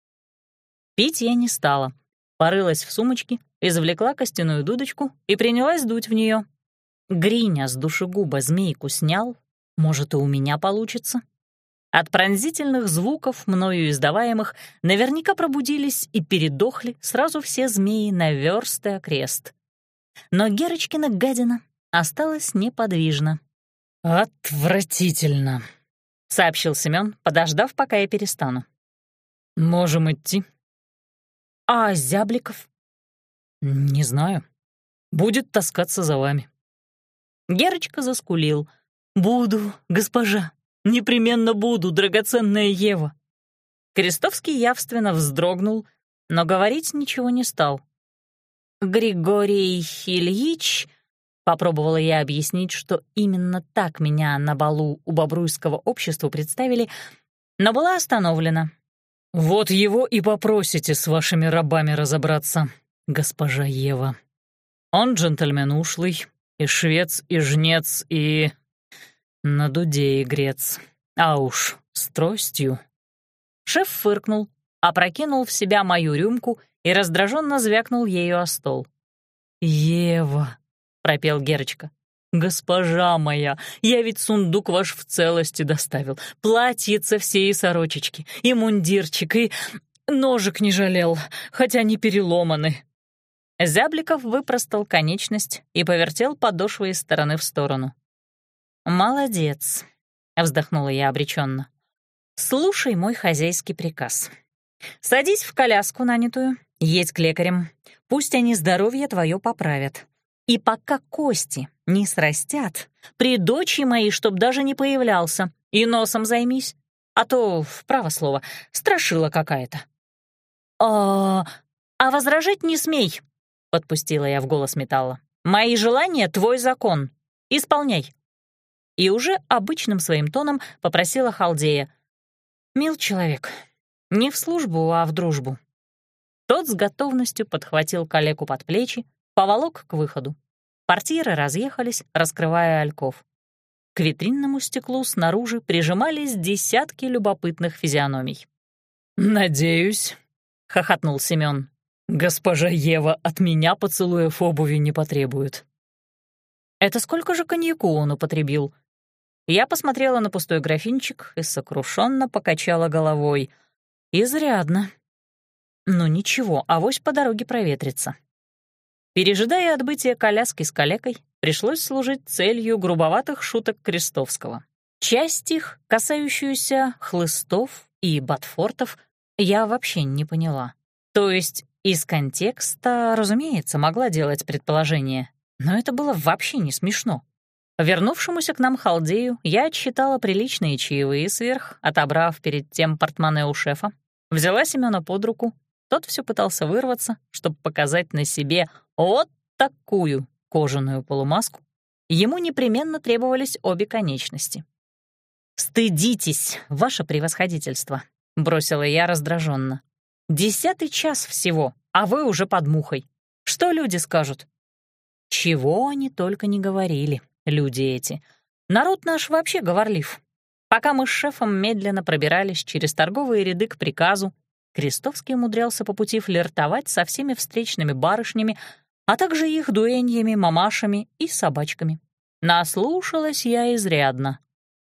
Пить я не стала. порылась в сумочке, извлекла костяную дудочку и принялась дуть в нее. Гриня с душегуба змейку снял, может, и у меня получится. От пронзительных звуков, мною издаваемых, наверняка пробудились и передохли сразу все змеи на версты окрест. Но Герочкина гадина осталась неподвижна. «Отвратительно», — сообщил Семён, подождав, пока я перестану. «Можем идти». «А Зябликов?» «Не знаю. Будет таскаться за вами». Герочка заскулил. «Буду, госпожа, непременно буду, драгоценная Ева». Крестовский явственно вздрогнул, но говорить ничего не стал. «Григорий Ильич...» — попробовала я объяснить, что именно так меня на балу у Бобруйского общества представили, но была остановлена. «Вот его и попросите с вашими рабами разобраться, госпожа Ева. Он джентльмен ушлый, и швец, и жнец, и... на дуде игрец. А уж с тростью». Шеф фыркнул, опрокинул в себя мою рюмку и раздраженно звякнул ею о стол. «Ева», — пропел Герочка, — «госпожа моя, я ведь сундук ваш в целости доставил, платьица все и сорочечки, и мундирчик, и ножик не жалел, хотя не переломаны». Зябликов выпростал конечность и повертел подошвы из стороны в сторону. «Молодец», — вздохнула я обреченно. «Слушай мой хозяйский приказ. Садись в коляску нанятую, едь к лекарям. Пусть они здоровье твое поправят. И пока кости не срастят, при дочи моей чтоб даже не появлялся, и носом займись, а то, вправо слово, страшила какая-то». «А, а возражать не смей», — подпустила я в голос металла. «Мои желания — твой закон. Исполняй». И уже обычным своим тоном попросила Халдея. «Мил человек, не в службу, а в дружбу». Тот с готовностью подхватил калеку под плечи, поволок к выходу. Портьеры разъехались, раскрывая ольков. К витринному стеклу снаружи прижимались десятки любопытных физиономий. «Надеюсь», — хохотнул Семён, «Госпожа Ева от меня поцелуев обуви не потребует». «Это сколько же коньяку он употребил?» Я посмотрела на пустой графинчик и сокрушенно покачала головой. «Изрядно. Ну ничего, авось по дороге проветрится». Пережидая отбытие коляски с калекой, пришлось служить целью грубоватых шуток Крестовского. Часть их, касающуюся хлыстов и ботфортов, я вообще не поняла. То есть из контекста, разумеется, могла делать предположение, но это было вообще не смешно. Вернувшемуся к нам халдею я отсчитала приличные чаевые сверх, отобрав перед тем портмоне у шефа, взяла Семёна под руку, тот все пытался вырваться, чтобы показать на себе вот такую кожаную полумаску. Ему непременно требовались обе конечности. «Стыдитесь, ваше превосходительство», — бросила я раздраженно. Десятый час всего, а вы уже под мухой. Что люди скажут? Чего они только не говорили, люди эти. Народ наш вообще говорлив. Пока мы с шефом медленно пробирались через торговые ряды к приказу, Крестовский умудрялся по пути флиртовать со всеми встречными барышнями, а также их дуэньями, мамашами и собачками. Наслушалась я изрядно.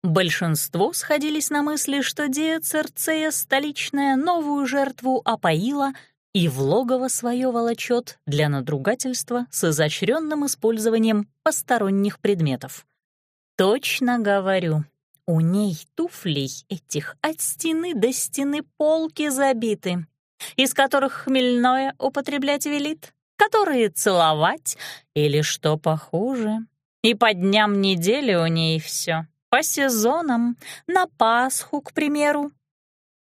Большинство сходились на мысли, что Диа Церцея столичная новую жертву опоила и в логово свое волочет для надругательства с изощренным использованием посторонних предметов. Точно говорю, у ней туфлей этих от стены до стены полки забиты, из которых хмельное употреблять велит, которые целовать или что похуже. И по дням недели у ней все по сезонам, на Пасху, к примеру.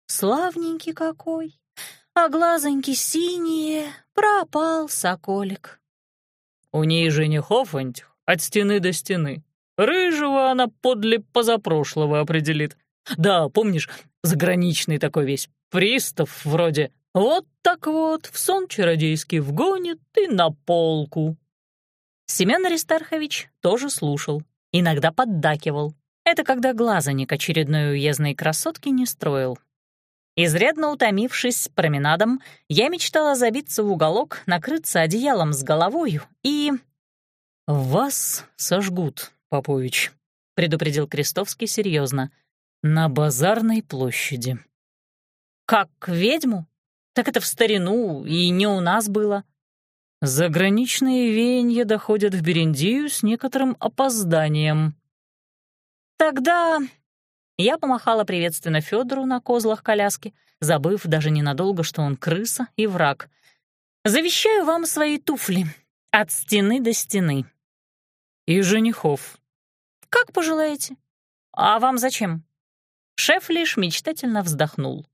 Славненький какой, а глазоньки синие, пропал соколик. У ней женихов этих от стены до стены. Рыжего она подле позапрошлого определит. Да, помнишь, заграничный такой весь, пристав вроде. Вот так вот, в сон чародейский вгонит и на полку. Семен Аристархович тоже слушал, иногда поддакивал, это когда глазаник очередной уездной красотки не строил. Изрядно утомившись променадом, я мечтала забиться в уголок, накрыться одеялом с головою и... «Вас сожгут, Попович», — предупредил Крестовский серьезно, — «на базарной площади». «Как ведьму? Так это в старину, и не у нас было». Заграничные веяния доходят в Берендию с некоторым опозданием. Тогда я помахала приветственно Федору на козлах коляски, забыв даже ненадолго, что он крыса и враг. «Завещаю вам свои туфли от стены до стены». «И женихов». «Как пожелаете. А вам зачем?» Шеф лишь мечтательно вздохнул.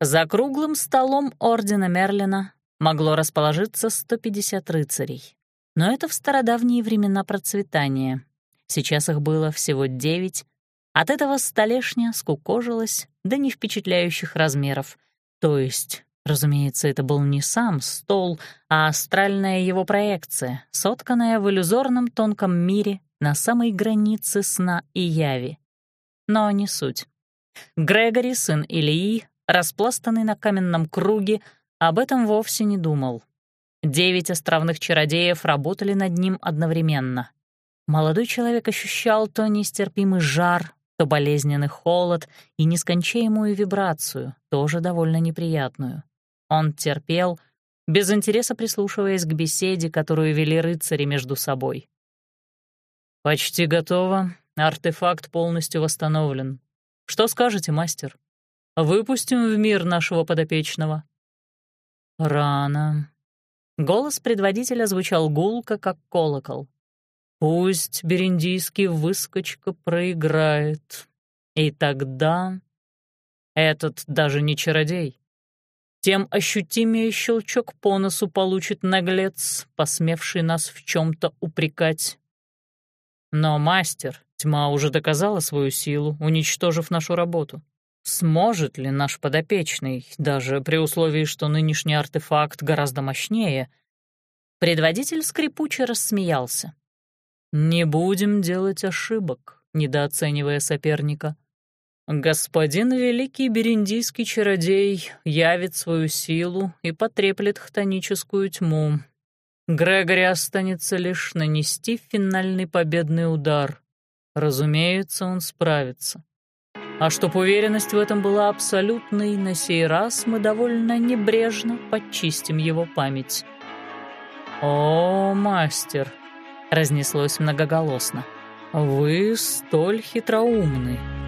За круглым столом Ордена Мерлина могло расположиться 150 рыцарей. Но это в стародавние времена процветания. Сейчас их было всего девять. От этого столешня скукожилась до невпечатляющих размеров. То есть, разумеется, это был не сам стол, а астральная его проекция, сотканная в иллюзорном тонком мире на самой границе сна и яви. Но не суть. Грегори, сын Илии, распластанный на каменном круге, об этом вовсе не думал. Девять островных чародеев работали над ним одновременно. Молодой человек ощущал то нестерпимый жар, то болезненный холод и нескончаемую вибрацию, тоже довольно неприятную. Он терпел, без интереса прислушиваясь к беседе, которую вели рыцари между собой. «Почти готово. Артефакт полностью восстановлен. Что скажете, мастер? Выпустим в мир нашего подопечного?» «Рано». Голос предводителя звучал гулко, как колокол. Пусть бериндийский выскочка проиграет. И тогда этот даже не чародей. Тем ощутимее щелчок по носу получит наглец, посмевший нас в чем-то упрекать. Но мастер, тьма уже доказала свою силу, уничтожив нашу работу. Сможет ли наш подопечный, даже при условии, что нынешний артефакт гораздо мощнее? Предводитель скрипуче рассмеялся. Не будем делать ошибок, недооценивая соперника. Господин великий бериндийский чародей явит свою силу и потреплет хтоническую тьму. Грегори останется лишь нанести финальный победный удар. Разумеется, он справится. А чтоб уверенность в этом была абсолютной, на сей раз мы довольно небрежно подчистим его память. «О, мастер!» — разнеслось многоголосно. «Вы столь хитроумны!»